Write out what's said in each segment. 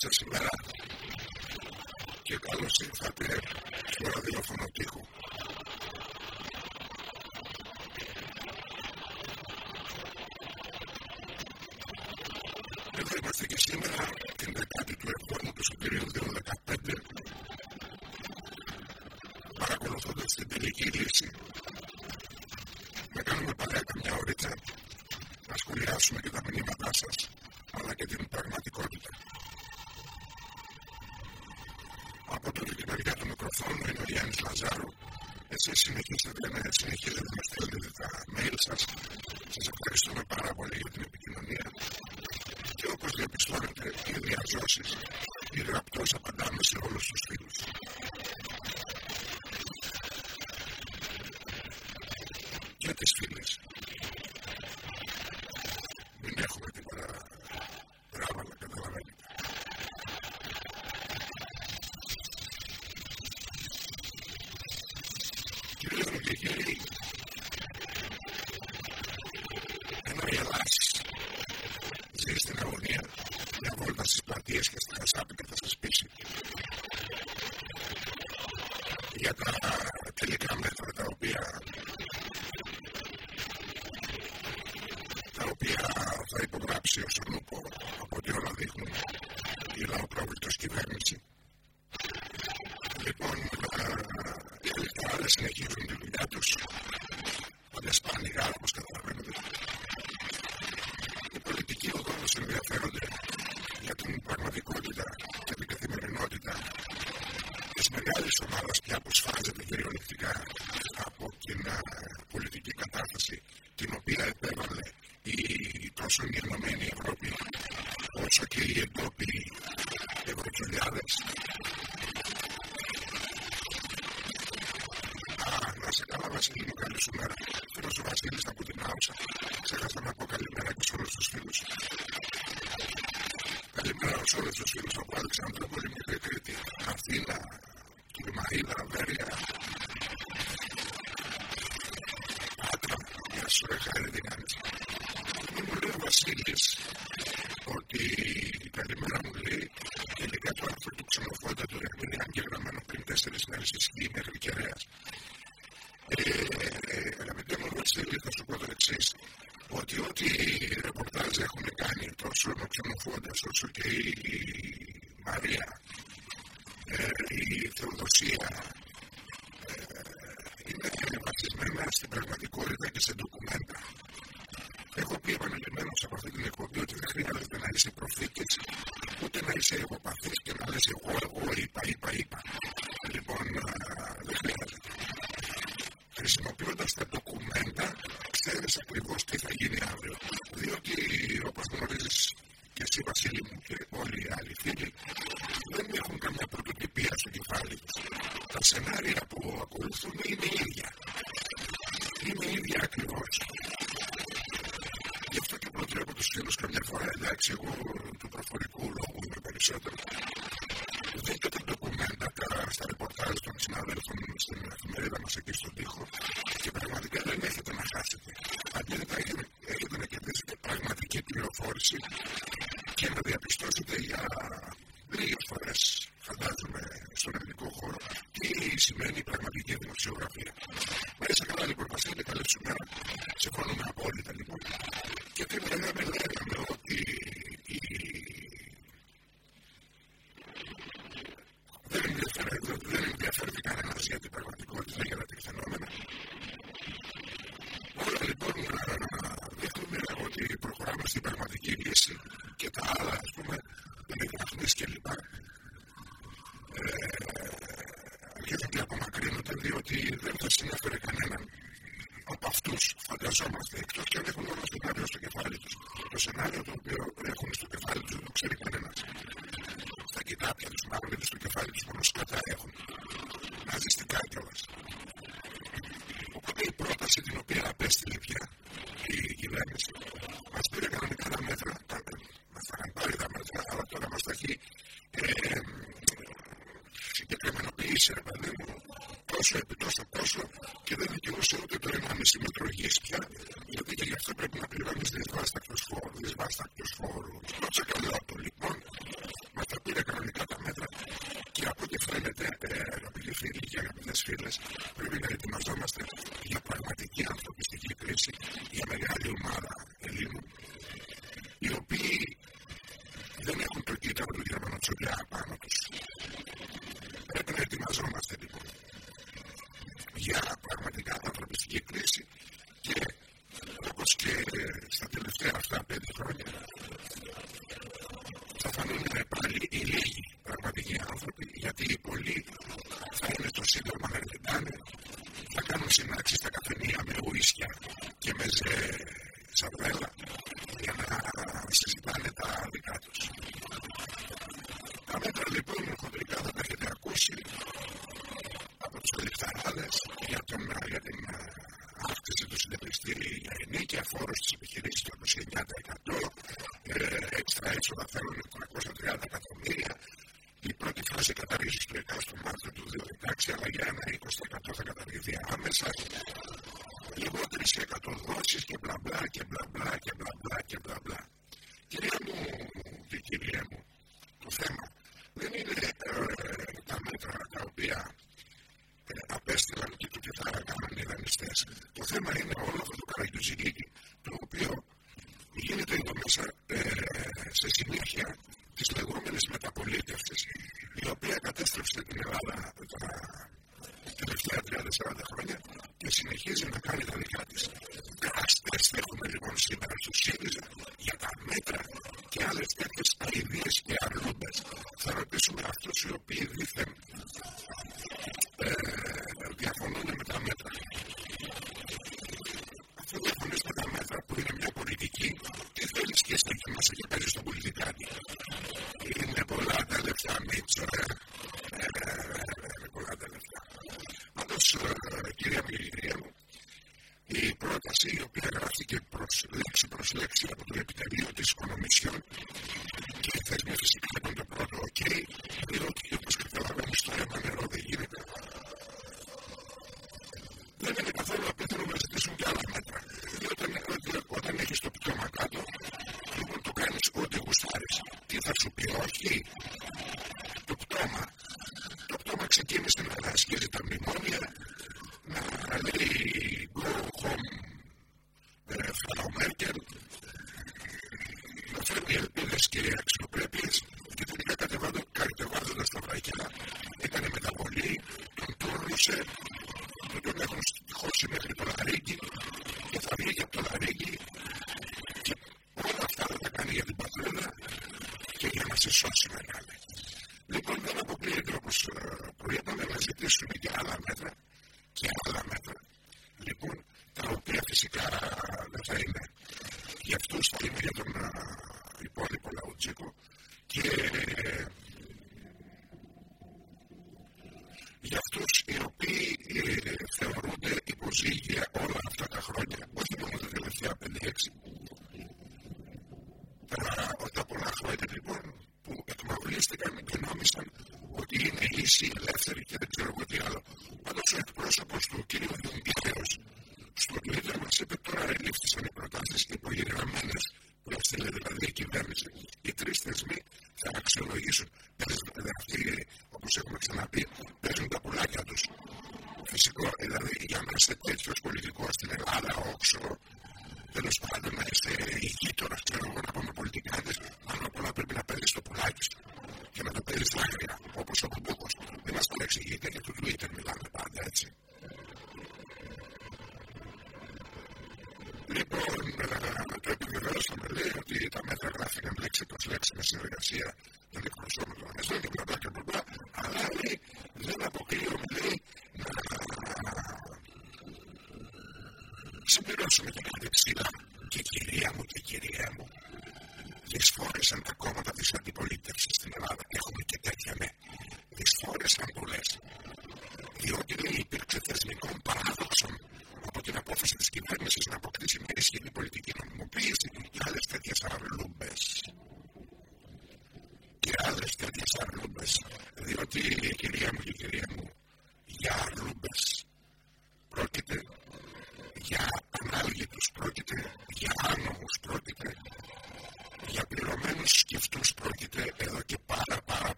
είστε σήμερα και καλώς ήρθατε στο ραδιόφωνο τείχου. Εδώ είμαστε και σήμερα την δεκάτη του εβδόμου του Σωτηρίου this the. μεγάλη ομάδα πια που σφάζεται κυριολεκτικά. That's what Εξηγώ του προφορικού λόγου με περισσότερο. φίλοι και αγαπητές φίλες, πρέπει να ετοιμαζόμαστε για πραγματική άνθρωπο. Gallows, that was Τα πολλά χωρί λοιπόν που καταναλωτήκαν και νομισαν ότι είναι η Ελεύθερη sure that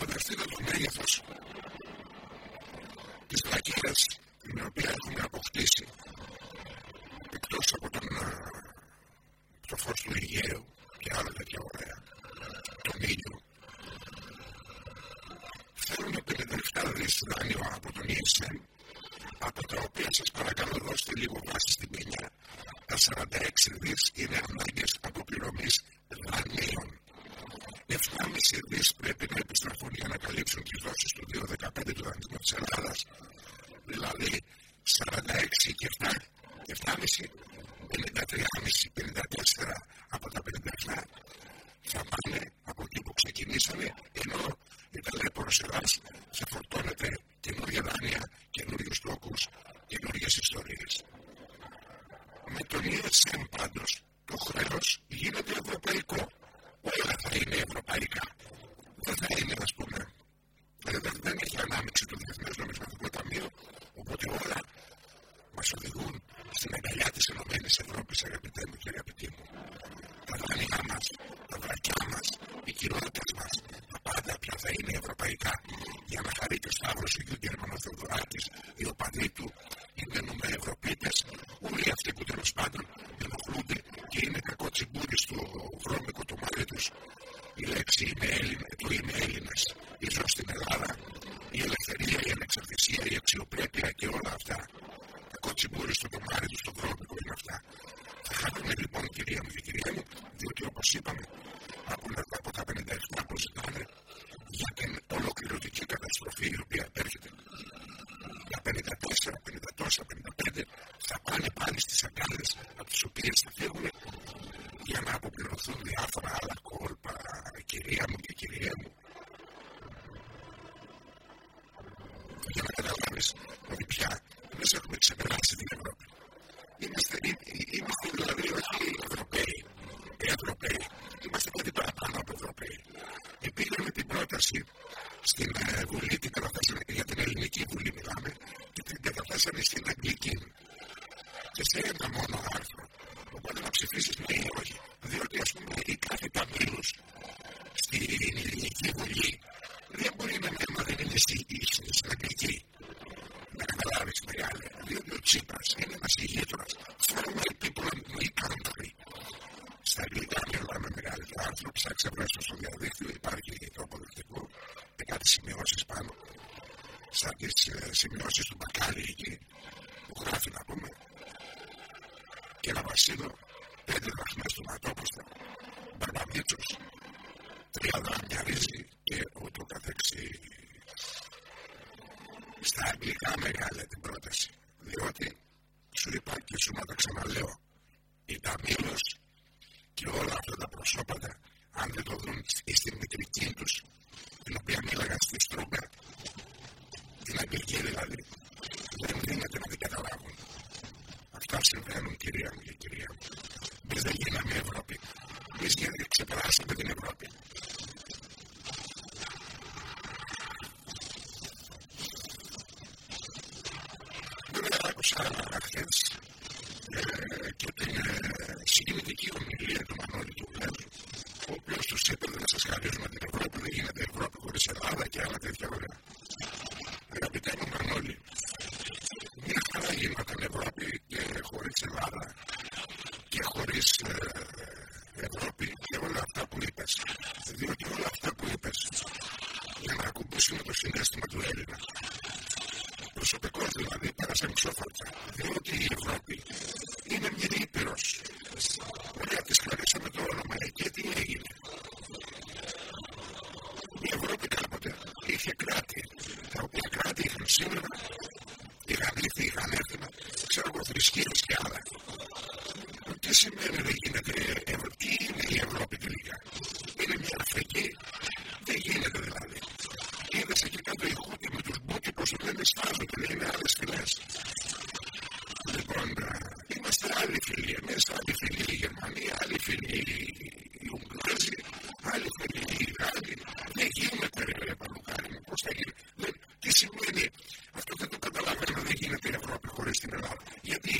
μεταξύ με το μέγεθο τη βραχία Secretary μεγάλη την πρόταση. Διότι σου είπα και σου τα ξαναλέω. Η Ταμήλο και όλα αυτά τα προσώπατα, αν δεν το δουν στην μητρική τους, την οποία μίλαγαν στη Στρούμπερ, την Αγγλική δηλαδή, δεν γίνεται να την καταλάβουν. Αυτά συμβαίνουν, κυρία μου και κυρία μου. Εμείς δεν γίναμε Ευρώπη. Εμείς ξεπεράσαμε την Ευρώπη. time on our hands. γίνεται η Ευρώπη χωρίς την Ελλάδα. Γιατί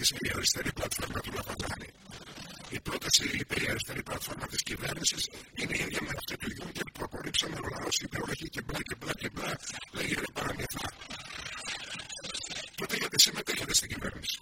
λαϊκισμοί, η αριστερή πλατφόρμα του Λαπαντάνη. Η πρόταση, είπε η αριστερή πλατφόρμα της κυβέρνησης, είναι η ίδια με αυτή του Γιούγκερ που απορρίψαμε ο λαός, είπε όχι και μπλα και μπλα και μπλα, λέγεται παραμυθά. Τότε γιατί συμμετέχετε στην κυβέρνηση;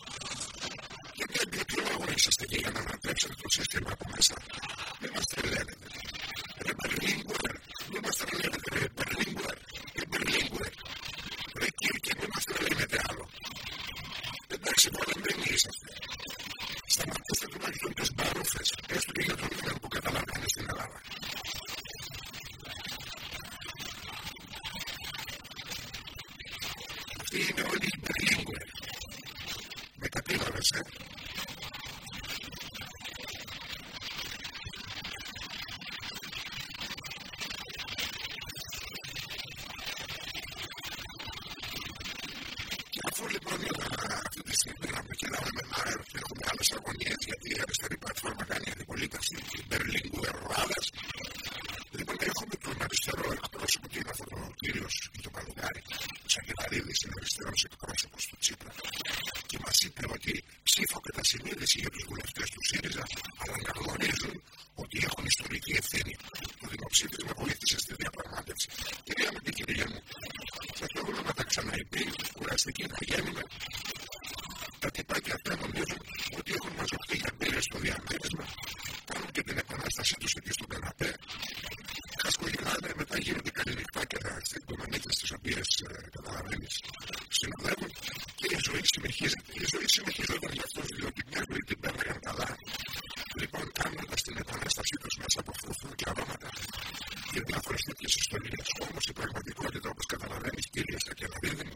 της ιστορίας. Όμως η πραγματικότητα, όπως καταλαβαίνεις, κύριε Σακελαρίδη,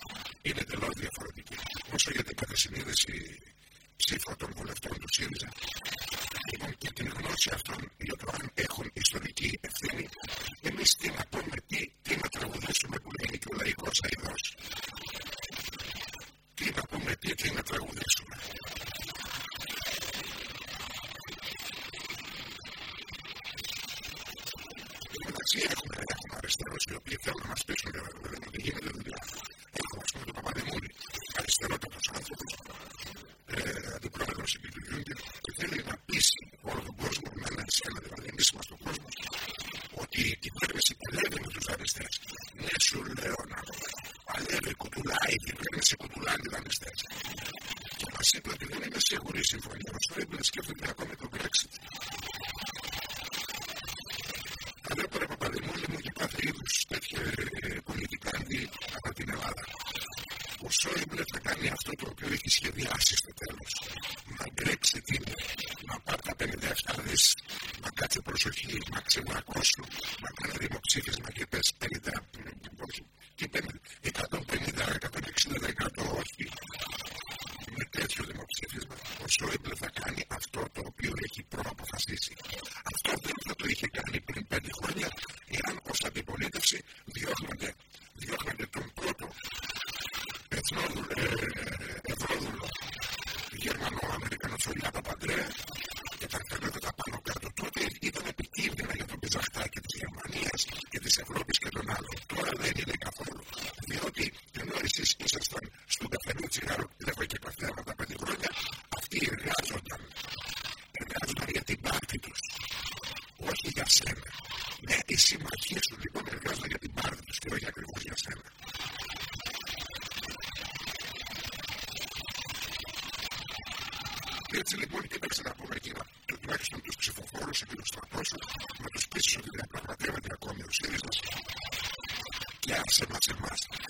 είναι εντελώς διαφορετική. Όσο για την κατασυνείδηση ψήφων των βουλευτών του ΣΥΡΙΖΑ, έχουν και την γνώση αυτών για το αν έχουν ιστορική ευθύνη. εμείς τι να πούμε, τι, τι να τραγουδήσουμε που είναι και ο λαϊκός αειδός. Τι να πούμε, τι, τι να τραγουδήσουμε. έτσι έχουμε έχουμε αριστερούς οι οποίοι θέλουν να μας πείσουν ότι γίνεται δουλειά. Έχουμε αυτό με τον Παπαδημούλη, αριστερότατος άνθρωπος, ε, αντιπρόεδρος επιτυχιούνται και θέλει να πείσει όλο τον κόσμο, με είναι εσένα δηλαδή, εμείς είμαστε τον κόσμο, ότι η κυβέρνηση παλεύει με τους αριστερές. Ναι, σου λέω να παλεύει κουτουλάει, η κυβέρνηση κουτουλάει τους αριστερές. Και είπε ότι δεν είναι σίγουρη η συμφωνία μας, πρέπει να σκέφτεται ακόμη más y más más.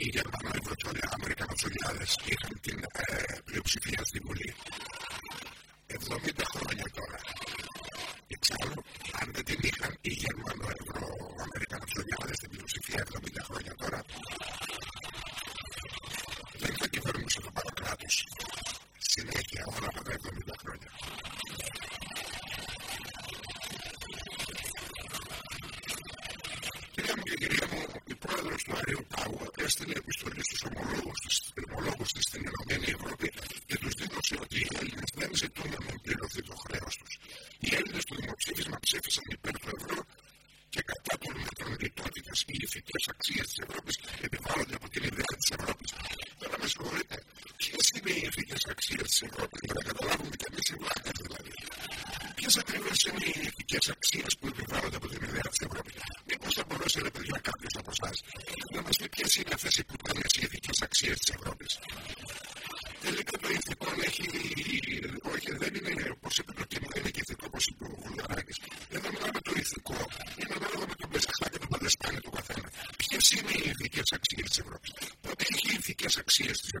οι Γερμανοί Βρετανοί Αμερικανοί είχαν την ε, πλειοψηφία στην Βουλή. και οι εφικτέ αξίε της Ευρώπης επιβάλλονται από την ιδέα της Ευρώπης. Τώρα με συγχωρείτε, ποιες είναι οι εφικτέ αξίε της Ευρώπης, για να καταλάβουμε και εμείς οι δηλαδή. ακριβώς είναι οι εφικτέ years to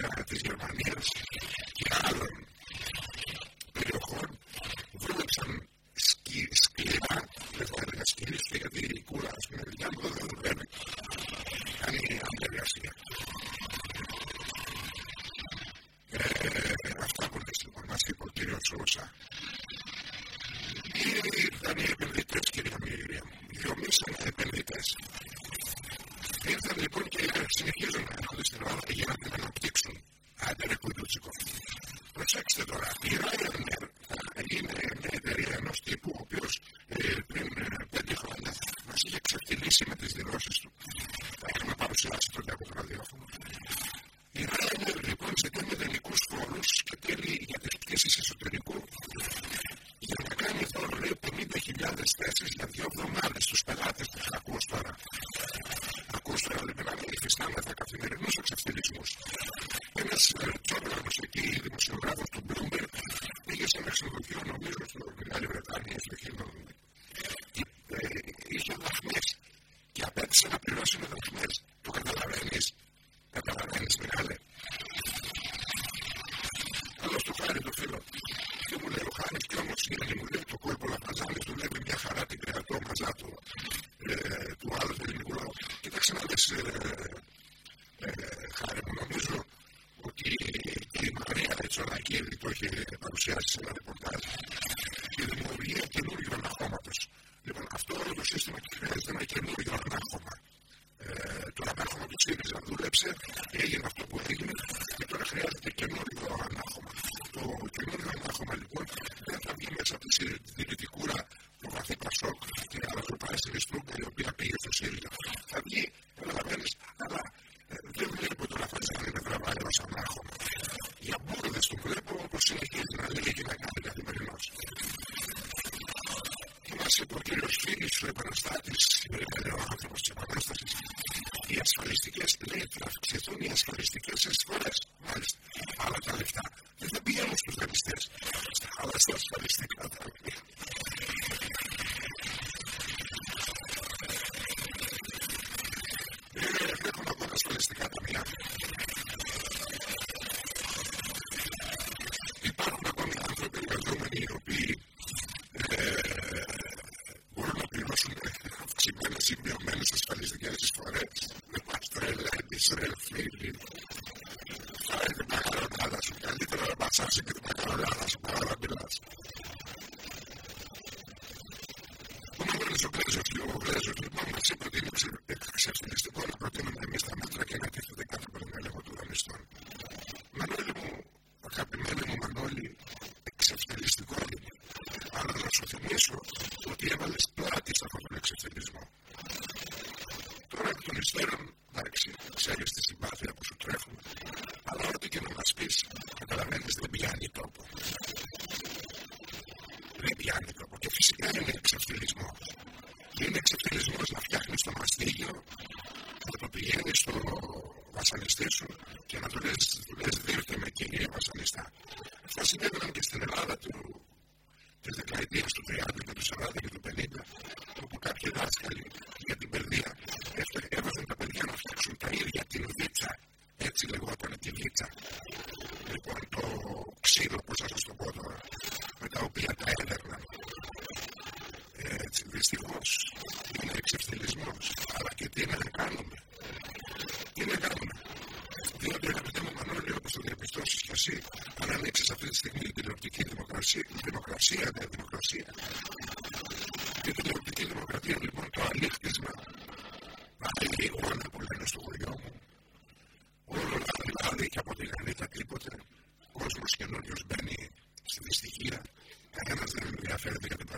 gracias, hermano. τέσσερις θέσει για δύο εβδομάδες στου πελάτες. Ακούς τώρα. Ακούς τώρα λοιπόν να μην υφιστά με τα καθημερινούς εξευτελισμού. Ένας ε, τσόκλανο εκεί, δημοσιογράφος του Μπλούμπερ, πήγε σε ένα ξενοδοχείο, νομίζω, στην Μεγάλη Βρετανία, δηλαδή και από τη γανίτα τίποτε. Ο κόσμος καινούριος μπαίνει στη δυστυχία. Κανένας δεν με για την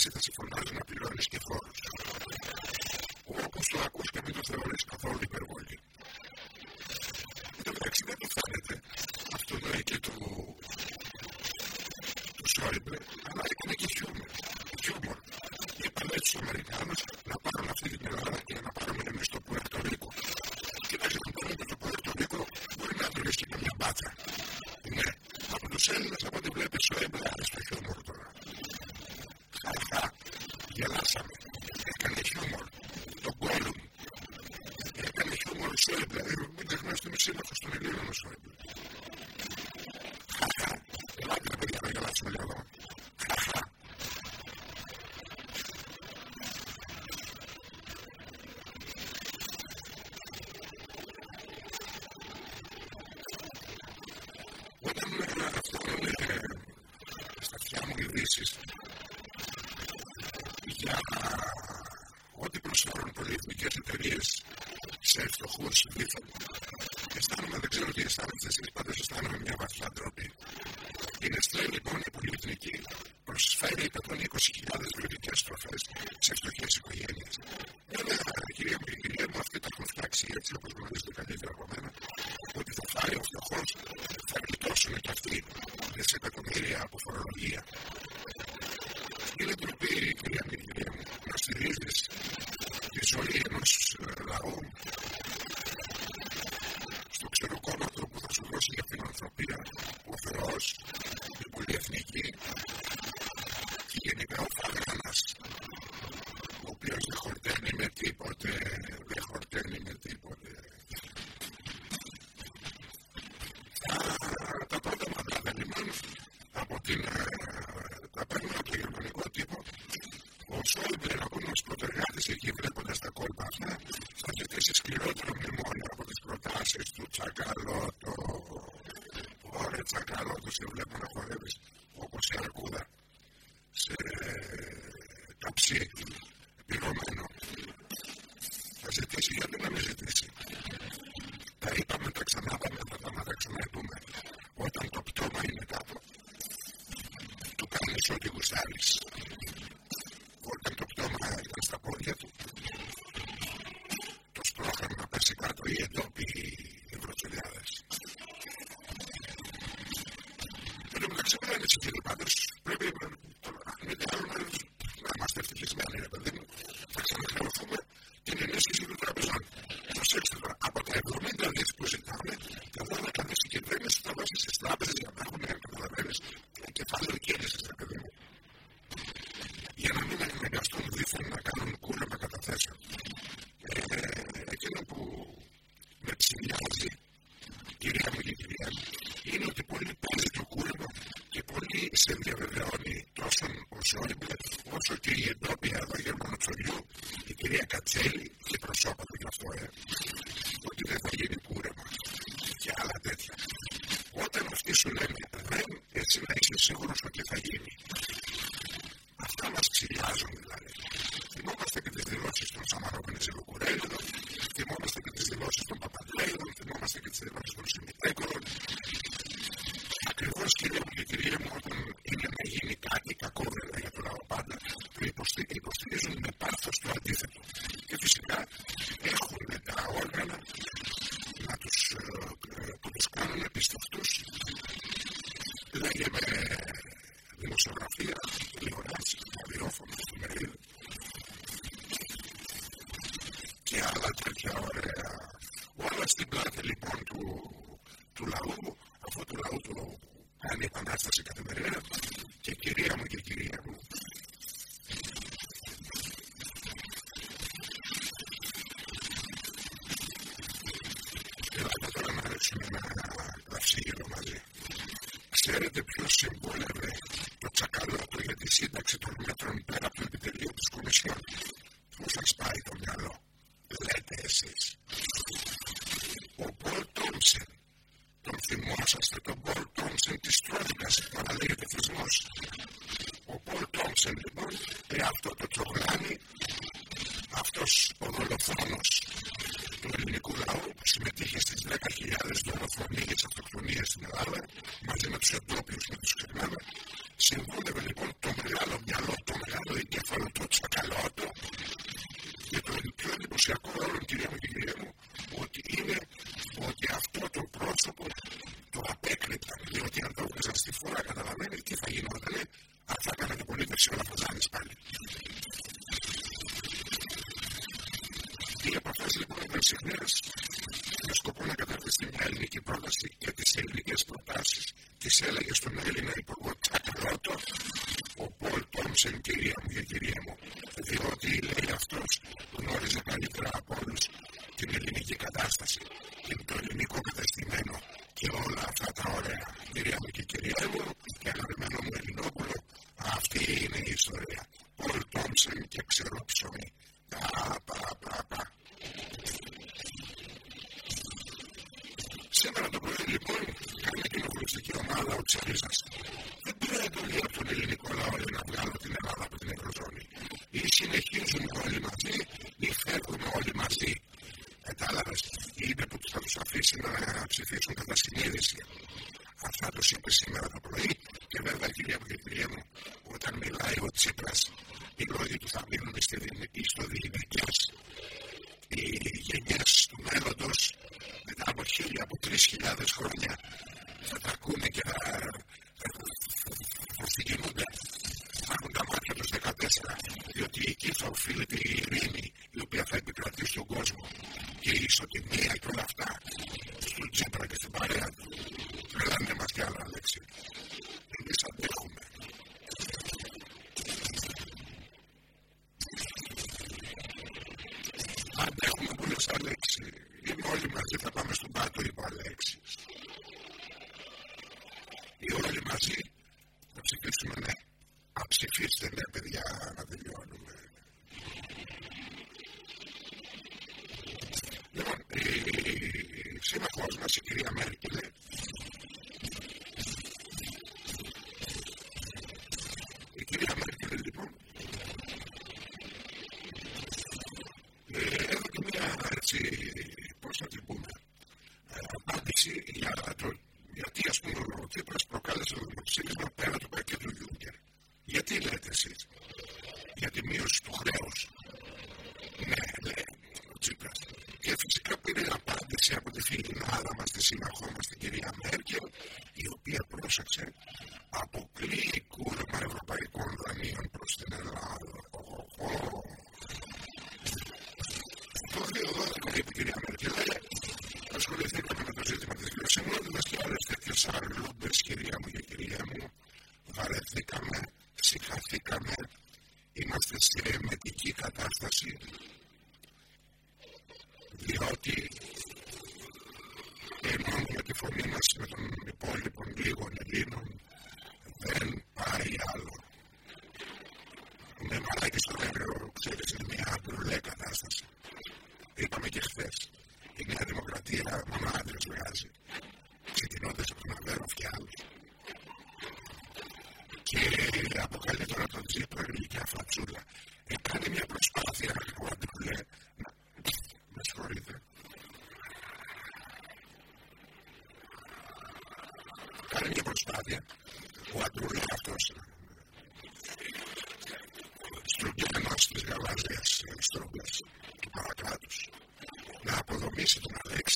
εσύ θα σε φωνάζει να πληρώνει και φόρου. Όπω το ακού και μην το θεωρεί καθόλου υπερβολή. Εντάξει, δεν το φαίνεται αυτό το και του του Σόιμπλε, αλλά έκανε και χιούμορ. Χιούμορ. Και επανέλθει στου Αμερικάνου να πάρουν αυτή την Ελλάδα και να πάρουμε εμεί το Πουερτορίκο. Κοιτάξτε, να πάρουμε το Πουερτορίκο μπορεί να δουλεύει και μια μπάτσα. Ναι, από τους Έλληνες, από πολυεθνικές εταιρείες σε φτωχούς δίθεν. Αισθάνομαι, δεν ξέρω τι αισθάνεστε εσείς, πάντως αισθάνομαι μια βαθιά ντροπή. Είναι στρέλ λοιπόν η πολυεθνική, προσφέρει υπερβολή προσεγγίζουν με πάθος το αντίθετο. Και φυσικά ε, Δόξα κυρία μου και κυρία μου, διότι λέει αυτός γνώριζε καλύτερα ας η κυρία Μέρκελ Στρογγυλός της Γαλάζιας στρόγκας του παρακράτους να αποδομήσει τον Αλέξη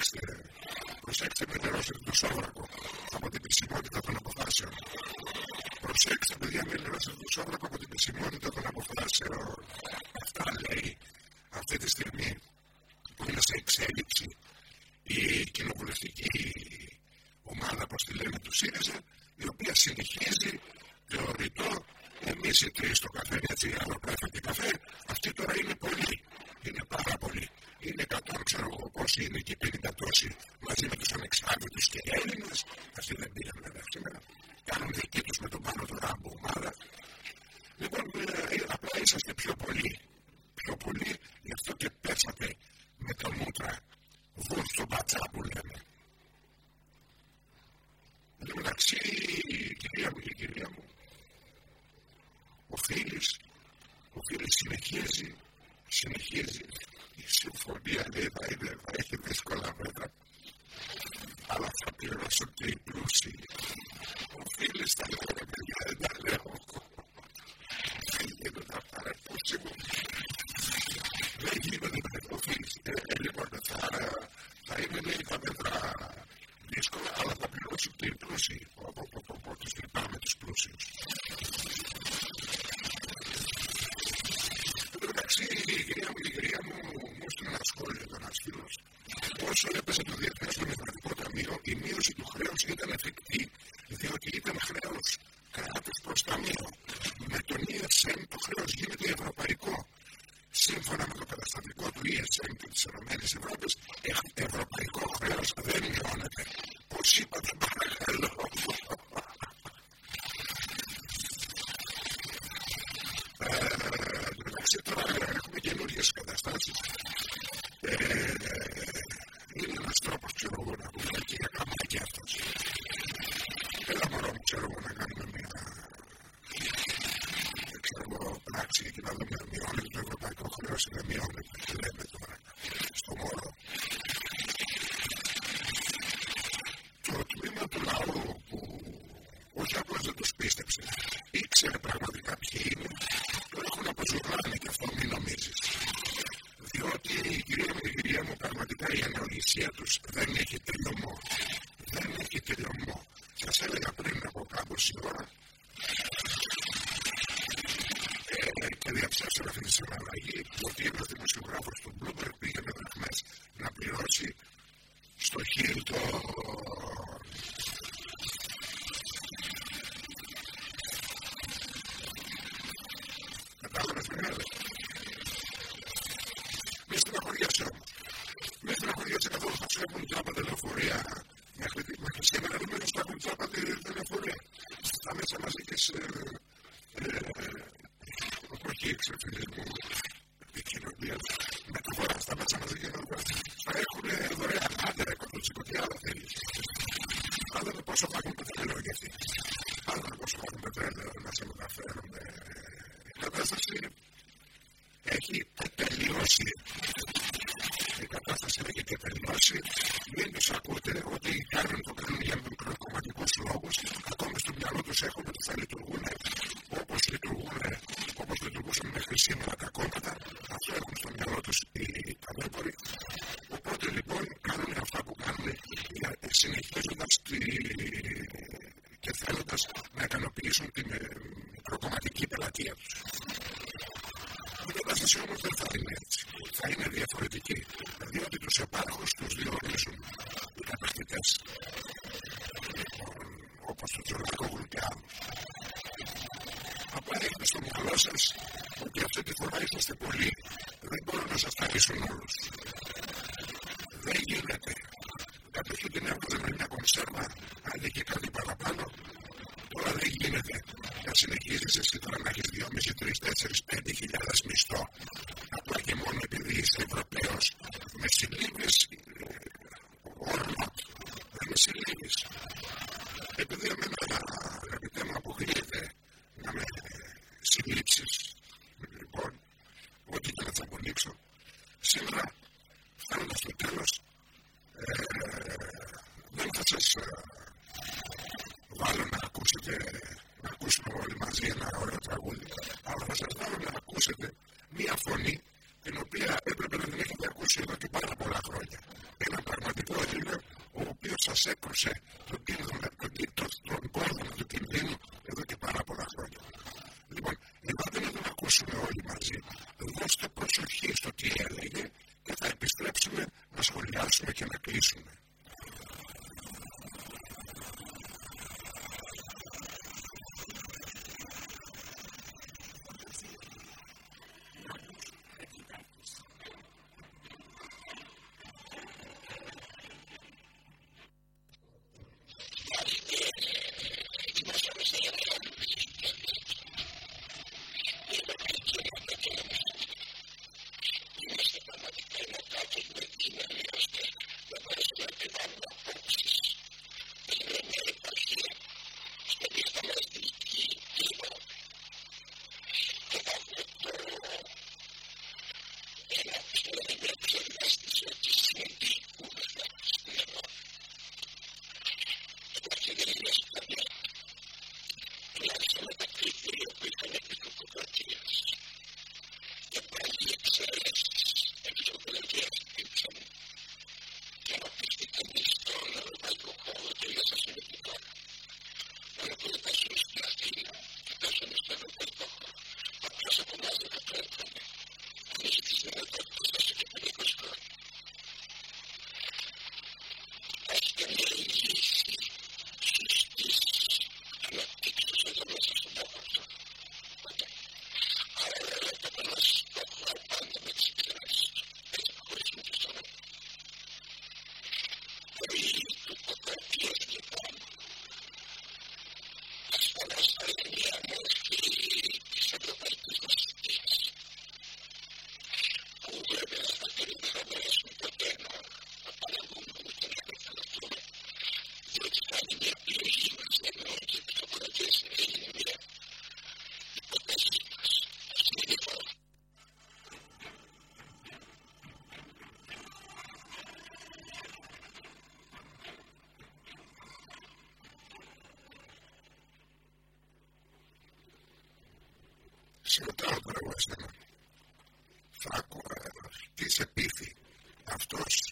next year. Είσαστε πιο πολλοί. τους. Δεν έχει κατάσταση όμω δεν θα είναι έτσι. Θα είναι διαφορετική. Διότι του επάρχου του διορίζουν οι κατακτητέ. Λοιπόν, όπω το Τζορνάκο Γουλκιάνου. Απλά έχετε στο μυαλό σα ότι αυτή τη φορά είσαστε πολλοί. Δεν μπορούν να σα χαρίσουν όλου. Δεν γίνεται. Καταρχήν την έβγαζε με μια κονσέρβα, αν και κάτι παραπάνω. Τώρα δεν γίνεται να συνεχίζει εσύ τώρα να έχεις 2,5, 3, 4, 5 χιλιάδες μισθό. Απλά και μόνο επειδή είσαι Ευρωπαίος με συλλήβει ε, όρμα. Δεν με συλλήβει. Επειδή εμένα Σιωτά ο Γκρέου εσένα. Θα άκουγα της επίθη. Αυτός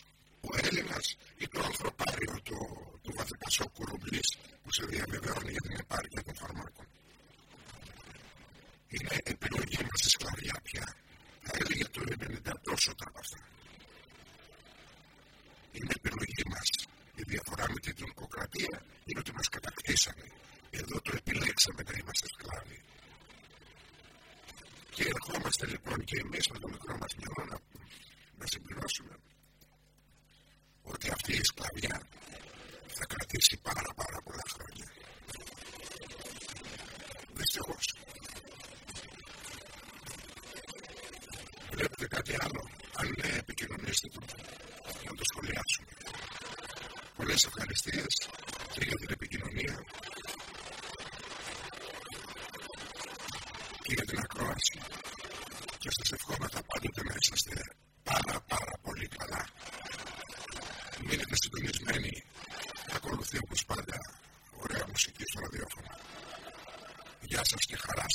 σου ευχαρά.